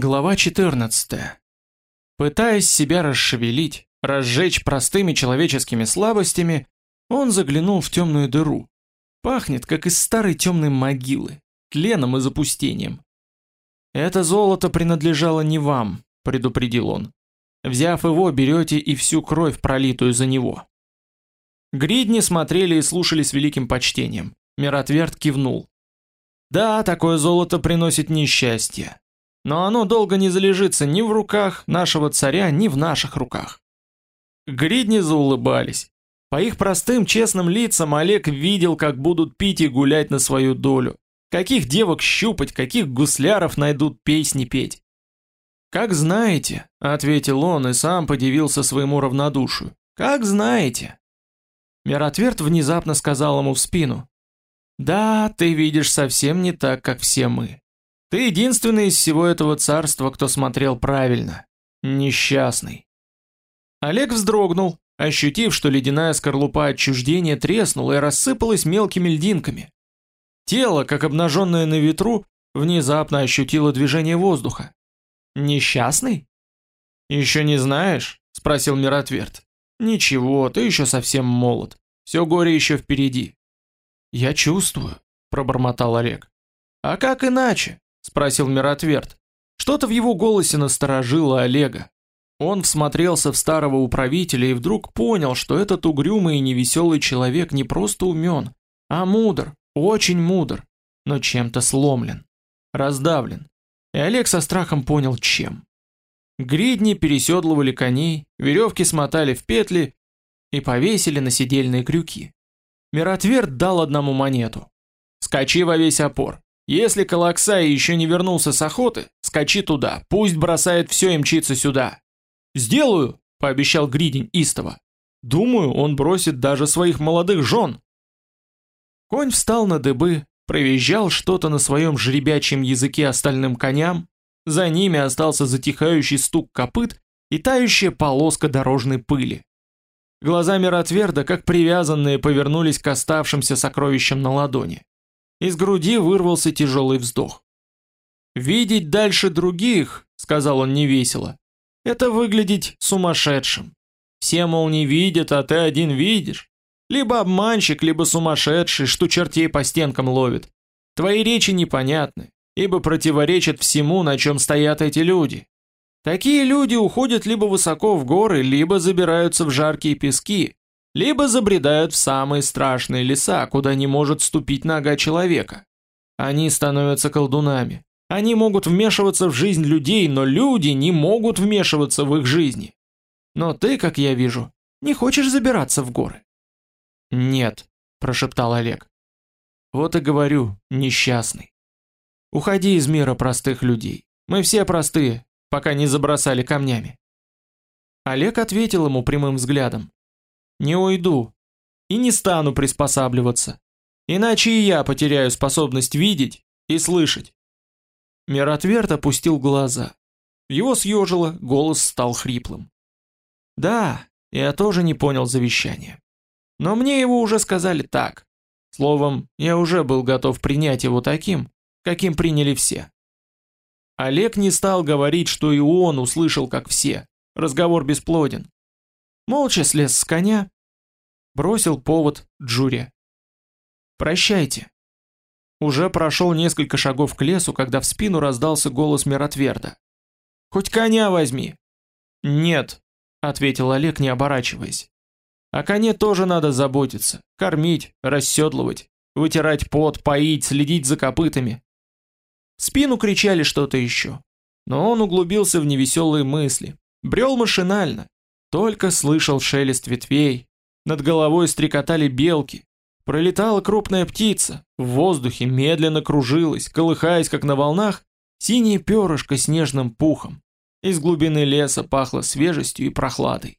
Глава 14. Пытаясь себя расшевелить, разжечь простыми человеческими слабостями, он заглянул в темную дыру. Пахнет, как из старой темной могилы, тленом и запустением. «Это золото принадлежало не вам», — предупредил он. «Взяв его, берете и всю кровь, пролитую за него». Гридни смотрели и слушали с великим почтением. Миротверд кивнул. «Да, такое золото приносит несчастье. Но оно долго не залежится ни в руках нашего царя, ни в наших руках». Гридни заулыбались. По их простым честным лицам Олег видел, как будут пить и гулять на свою долю. Каких девок щупать, каких гусляров найдут песни петь. «Как знаете», — ответил он и сам подивился своему равнодушию. «Как знаете». Миротверд внезапно сказал ему в спину. «Да, ты видишь совсем не так, как все мы. Ты единственный из всего этого царства, кто смотрел правильно. Несчастный». Олег вздрогнул, ощутив, что ледяная скорлупа отчуждения треснула и рассыпалась мелкими льдинками. Тело, как обнаженное на ветру, внезапно ощутило движение воздуха. «Несчастный?» «Еще не знаешь?» — спросил Миротверд. «Ничего, ты еще совсем молод. Все горе еще впереди». «Я чувствую», — пробормотал Олег. «А как иначе?» — спросил Миротверд. Что-то в его голосе насторожило Олега. Он всмотрелся в старого управителя и вдруг понял, что этот угрюмый и невеселый человек не просто умен, а мудр, очень мудр, но чем-то сломлен, раздавлен. И Олег со страхом понял, чем. Гридни переседлывали коней, веревки смотали в петли и повесили на седельные крюки. Миротверд дал одному монету. «Скачи во весь опор. Если Калаксай еще не вернулся с охоты, скачи туда, пусть бросает все и мчится сюда. «Сделаю!» – пообещал Гридень истово. «Думаю, он бросит даже своих молодых жен». Конь встал на дыбы, провизжал что-то на своем жребячьем языке остальным коням, за ними остался затихающий стук копыт и тающая полоска дорожной пыли. Глаза Миротверда, как привязанные, повернулись к оставшимся сокровищам на ладони. Из груди вырвался тяжелый вздох. «Видеть дальше других», — сказал он невесело, это выглядеть сумасшедшим. Все, мол, не видят, а ты один видишь. Либо обманщик, либо сумасшедший, что чертей по стенкам ловит. Твои речи непонятны, ибо противоречат всему, на чем стоят эти люди. Такие люди уходят либо высоко в горы, либо забираются в жаркие пески, либо забредают в самые страшные леса, куда не может ступить нога человека. Они становятся колдунами. Они могут вмешиваться в жизнь людей, но люди не могут вмешиваться в их жизни. Но ты, как я вижу, не хочешь забираться в горы. Нет, прошептал Олег. Вот и говорю, несчастный. Уходи из мира простых людей. Мы все простые, пока не забросали камнями. Олег ответил ему прямым взглядом. Не уйду и не стану приспосабливаться. Иначе и я потеряю способность видеть и слышать. Миротверд опустил глаза. Его съежило, голос стал хриплым. «Да, я тоже не понял завещания. Но мне его уже сказали так. Словом, я уже был готов принять его таким, каким приняли все». Олег не стал говорить, что и он услышал, как все. Разговор бесплоден. Молча слез с коня, бросил повод Джуре. «Прощайте, уже прошел несколько шагов к лесу, когда в спину раздался голос Миротверда. «Хоть коня возьми!» «Нет», — ответил Олег, не оборачиваясь. «О коне тоже надо заботиться, кормить, расседлывать, вытирать пот, поить, следить за копытами». В спину кричали что-то еще, но он углубился в невеселые мысли, брел машинально, только слышал шелест ветвей, над головой стрекотали белки, Пролетала крупная птица, в воздухе медленно кружилась, колыхаясь как на волнах, синее перышко снежным пухом. Из глубины леса пахло свежестью и прохладой.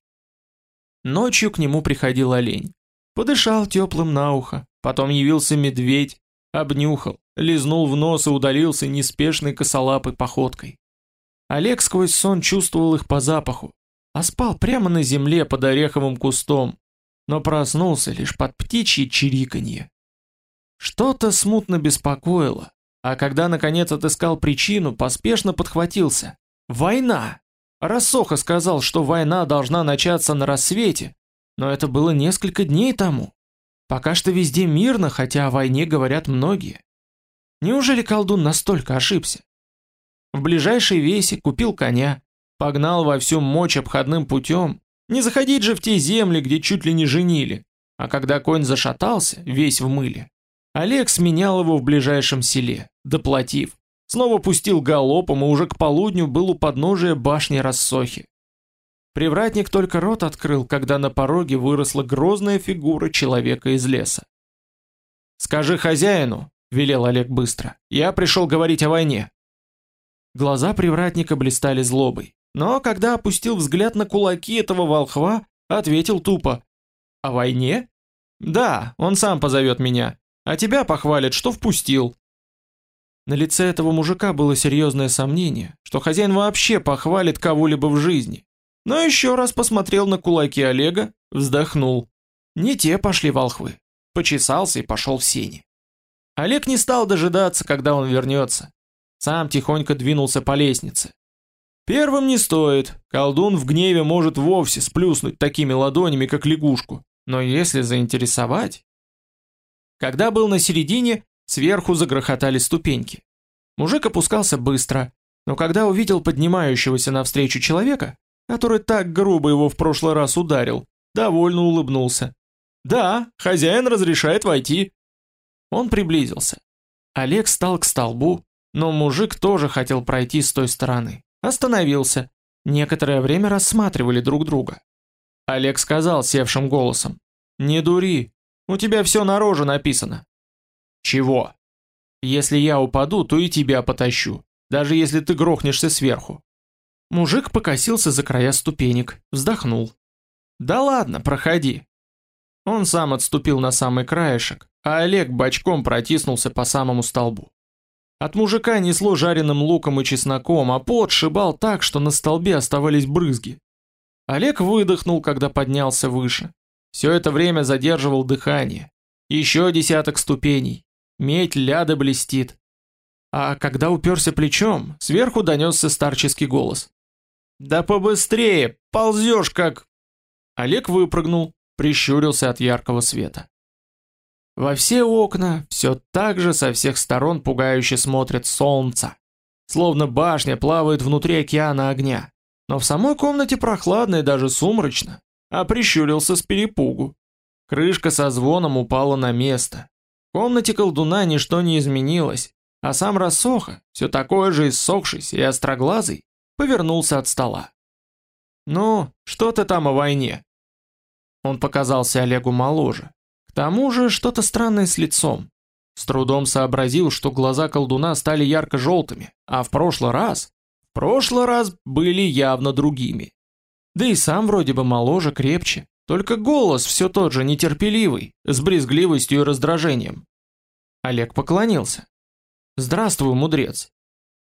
Ночью к нему приходил олень. Подышал теплым на ухо, потом явился медведь, обнюхал, лизнул в нос и удалился неспешной косолапой походкой. Олег сквозь сон чувствовал их по запаху, а спал прямо на земле под ореховым кустом, но проснулся лишь под птичье чириканье. Что-то смутно беспокоило, А когда наконец отыскал причину, поспешно подхватился. Война! Рассоха сказал, что война должна начаться на рассвете, но это было несколько дней тому. Пока что везде мирно, хотя о войне говорят многие. Неужели колдун настолько ошибся? В ближайшей весе купил коня, погнал во всю мощь обходным путем. Не заходить же в те земли, где чуть ли не женили. А когда конь зашатался, весь в мыле, Олег сменял его в ближайшем селе, доплатив. Снова пустил галопом и уже к полудню был у подножия башни Рассохи. Привратник только рот открыл, когда на пороге выросла грозная фигура человека из леса. «Скажи хозяину», — велел Олег быстро, — «я пришел говорить о войне». Глаза привратника блистали злобой, но когда опустил взгляд на кулаки этого волхва, ответил тупо. «О войне?» «Да, он сам позовет меня, а тебя похвалит, что впустил». На лице этого мужика было серьезное сомнение, что хозяин вообще похвалит кого-либо в жизни. Но еще раз посмотрел на кулаки Олега, вздохнул. Не те пошли волхвы. Почесался и пошел в сени. Олег не стал дожидаться, когда он вернется. Сам тихонько двинулся по лестнице. Первым не стоит, колдун в гневе может вовсе сплюснуть такими ладонями, как лягушку. Но если заинтересовать... Когда был на середине, сверху загрохотали ступеньки. Мужик опускался быстро, но когда увидел поднимающегося навстречу человека, который так грубо его в прошлый раз ударил, довольно улыбнулся. «Да, хозяин разрешает войти». Он приблизился. Олег стал к столбу, но мужик тоже хотел пройти с той стороны. Остановился. Некоторое время рассматривали друг друга. Олег сказал севшим голосом. «Не дури, у тебя все на роже написано». «Чего?» «Если я упаду, то и тебя потащу, даже если ты грохнешься сверху». Мужик покосился за края ступенек, вздохнул. «Да ладно, проходи». Он сам отступил на самый краешек, а Олег бочком протиснулся по самому столбу. От мужика несло жареным луком и чесноком, а пот шибал так, что на столбе оставались брызги. Олег выдохнул, когда поднялся выше. Все это время задерживал дыхание. Еще десяток ступеней. Медь ляда блестит. А когда уперся плечом, сверху донесся старческий голос. «Да побыстрее! Ползешь как...» Олег выпрыгнул, прищурился от яркого света. Во все окна все так же со всех сторон пугающе смотрит солнце. Словно башня плавает внутри океана огня. Но в самой комнате прохладно и даже сумрачно. А прищурился с перепугу. Крышка со звоном упала на место. В комнате колдуна ничто не изменилось, а сам рассоха, все такой же иссохшийся и остроглазый, повернулся от стола. «Ну, что ты там о войне?» Он показался Олегу моложе, тому же что-то странное с лицом. С трудом сообразил, что глаза колдуна стали ярко-желтыми, а в прошлый раз... В прошлый раз были явно другими. Да и сам вроде бы моложе, крепче, только голос все тот же нетерпеливый, с брезгливостью и раздражением. Олег поклонился. «Здравствуй, мудрец.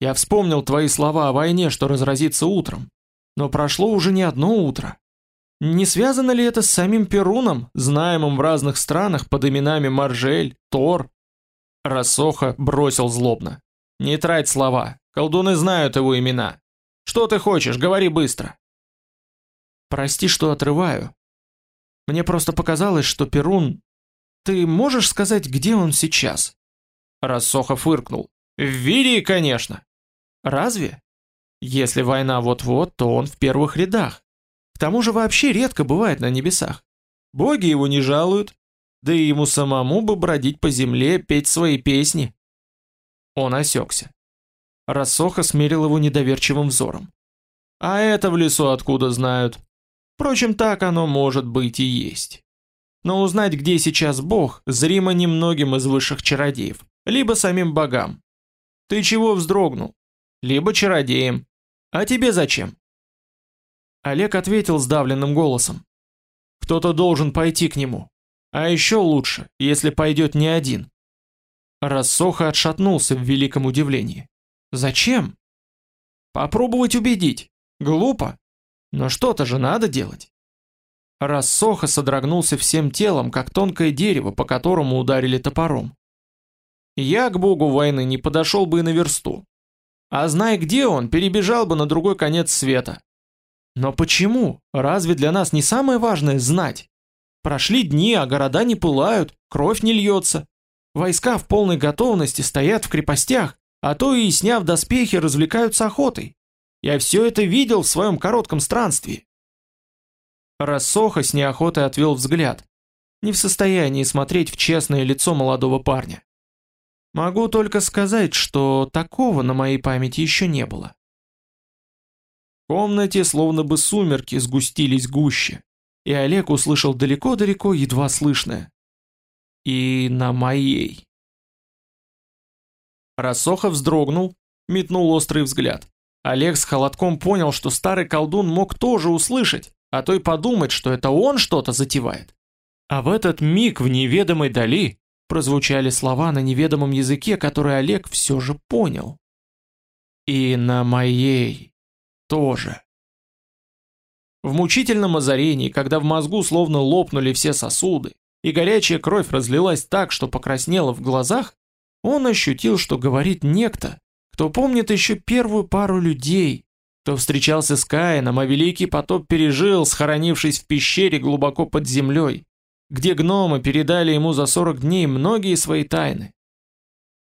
Я вспомнил твои слова о войне, что разразится утром. Но прошло уже не одно утро. Не связано ли это с самим Перуном, знаемым в разных странах под именами Маржель, Тор? Рассоха бросил злобно. Не трать слова, колдуны знают его имена. Что ты хочешь, говори быстро. Прости, что отрываю. Мне просто показалось, что Перун... Ты можешь сказать, где он сейчас? Рассоха фыркнул. В Вирии, конечно. Разве? Если война вот-вот, то он в первых рядах тому же вообще редко бывает на небесах. Боги его не жалуют, да и ему самому бы бродить по земле, петь свои песни. Он осекся. Рассоха смерил его недоверчивым взором. А это в лесу откуда знают? Впрочем, так оно может быть и есть. Но узнать, где сейчас Бог, зримо немногим из высших чародеев, либо самим богам. Ты чего вздрогнул? Либо чародеем. А тебе зачем? Олег ответил сдавленным голосом. Кто-то должен пойти к нему. А еще лучше, если пойдет не один. Рассоха отшатнулся в великом удивлении. Зачем? Попробовать убедить. Глупо. Но что-то же надо делать. Рассоха содрогнулся всем телом, как тонкое дерево, по которому ударили топором. Я к богу войны не подошел бы и на версту. А знай где он, перебежал бы на другой конец света. Но почему? Разве для нас не самое важное знать? Прошли дни, а города не пылают, кровь не льется. Войска в полной готовности стоят в крепостях, а то и, сняв доспехи, развлекаются охотой. Я все это видел в своем коротком странстве. Рассоха с неохотой отвел взгляд, не в состоянии смотреть в честное лицо молодого парня. Могу только сказать, что такого на моей памяти еще не было. В комнате словно бы сумерки сгустились гуще, и Олег услышал далеко-далеко едва слышное. И на моей. Рассоха вздрогнул, метнул острый взгляд. Олег с холодком понял, что старый колдун мог тоже услышать, а то и подумать, что это он что-то затевает. А в этот миг в неведомой дали прозвучали слова на неведомом языке, который Олег все же понял. И на моей тоже. В мучительном озарении, когда в мозгу словно лопнули все сосуды, и горячая кровь разлилась так, что покраснела в глазах, он ощутил, что говорит некто, кто помнит еще первую пару людей, кто встречался с Каином, а великий потоп пережил, схоронившись в пещере глубоко под землей, где гномы передали ему за 40 дней многие свои тайны.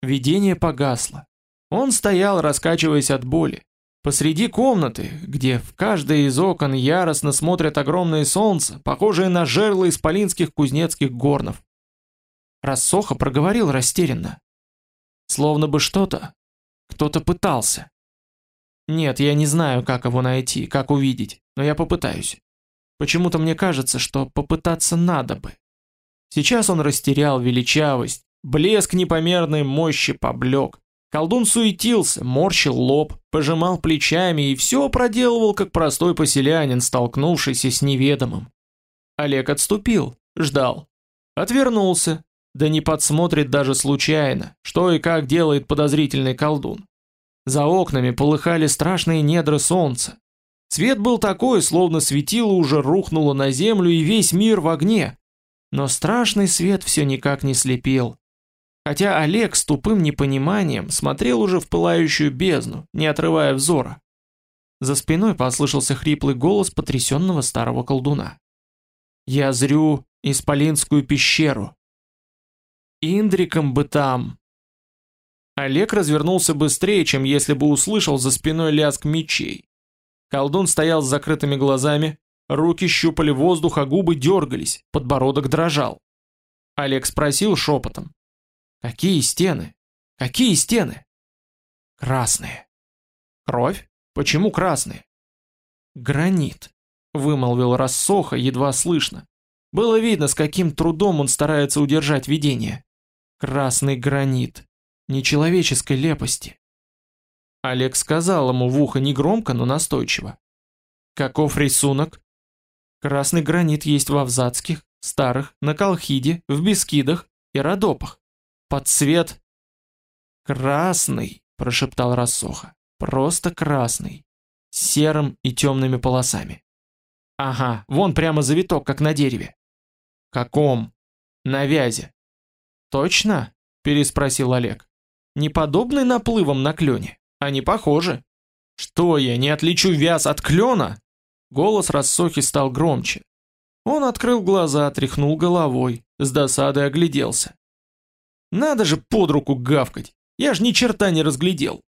Видение погасло. Он стоял, раскачиваясь от боли. Посреди комнаты, где в каждое из окон яростно смотрят огромные солнца, похожие на жерла исполинских кузнецких горнов. Рассоха проговорил растерянно. Словно бы что-то, кто-то пытался. Нет, я не знаю, как его найти, как увидеть, но я попытаюсь. Почему-то мне кажется, что попытаться надо бы. Сейчас он растерял величавость, блеск непомерной мощи поблек. Колдун суетился, морщил лоб, пожимал плечами и все проделывал, как простой поселянин, столкнувшийся с неведомым. Олег отступил, ждал. Отвернулся, да не подсмотрит даже случайно, что и как делает подозрительный колдун. За окнами полыхали страшные недра солнца, Свет был такой, словно светило уже рухнуло на землю и весь мир в огне. Но страшный свет все никак не слепил. Хотя Олег с тупым непониманием смотрел уже в пылающую бездну, не отрывая взора. За спиной послышался хриплый голос потрясенного старого колдуна. «Я зрю Исполинскую пещеру. Индриком бы там!» Олег развернулся быстрее, чем если бы услышал за спиной лязг мечей. Колдун стоял с закрытыми глазами, руки щупали воздух, а губы дергались, подбородок дрожал. Олег спросил шепотом. «Какие стены? Какие стены?» «Красные». «Кровь? Почему красные?» «Гранит», — вымолвил рассоха, едва слышно. Было видно, с каким трудом он старается удержать видение. «Красный гранит. Нечеловеческой лепости. Олег сказал ему в ухо негромко, но настойчиво. Каков рисунок? Красный гранит есть в Авзацких, Старых, на Колхиде, в Бескидах и Родопах. Под цвет... Красный, прошептал Рассоха. Просто красный. С серым и темными полосами. Ага, вон прямо завиток, как на дереве. Каком? На вязе. Точно? Переспросил Олег. Неподобный наплывом на клене. Они похожи. Что я, не отличу вяз от клена? Голос рассохи стал громче. Он открыл глаза, тряхнул головой, с досадой огляделся. Надо же под руку гавкать, я ж ни черта не разглядел.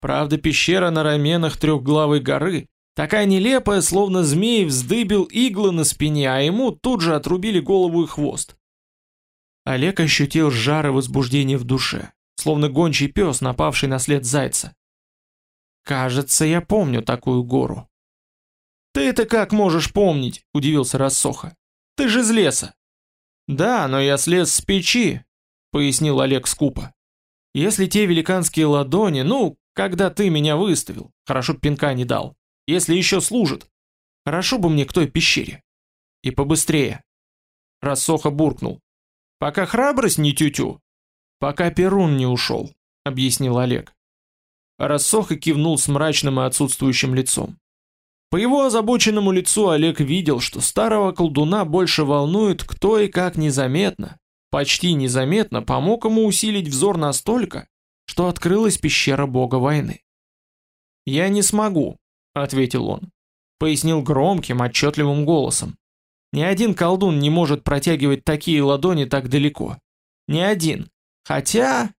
Правда, пещера на раменах трехглавой горы, такая нелепая, словно змей вздыбил иглы на спине, а ему тут же отрубили голову и хвост. Олег ощутил жар и возбуждение в душе, словно гончий пес, напавший на след зайца. Кажется, я помню такую гору. Ты это как можешь помнить? Удивился Рассоха. Ты же из леса. Да, но я слез с печи, пояснил Олег скупо. Если те великанские ладони, ну, когда ты меня выставил, хорошо пинка не дал. Если еще служат, хорошо бы мне к той пещере. И побыстрее. Рассоха буркнул. Пока храбрость не тютю, пока Перун не ушел, объяснил Олег. Рассох и кивнул с мрачным и отсутствующим лицом. По его озабоченному лицу Олег видел, что старого колдуна больше волнует, кто и как незаметно, почти незаметно помог ему усилить взор настолько, что открылась пещера бога войны. «Я не смогу», — ответил он. Пояснил громким, отчетливым голосом. «Ни один колдун не может протягивать такие ладони так далеко. Ни один. Хотя...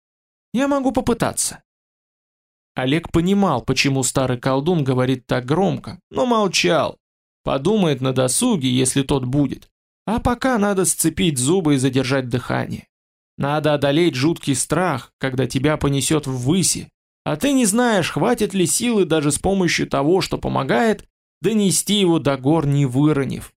Я могу попытаться». Олег понимал, почему старый колдун говорит так громко, но молчал. Подумает на досуге, если тот будет. А пока надо сцепить зубы и задержать дыхание. Надо одолеть жуткий страх, когда тебя понесет ввыси, а ты не знаешь, хватит ли силы даже с помощью того, что помогает, донести его до гор не выронив.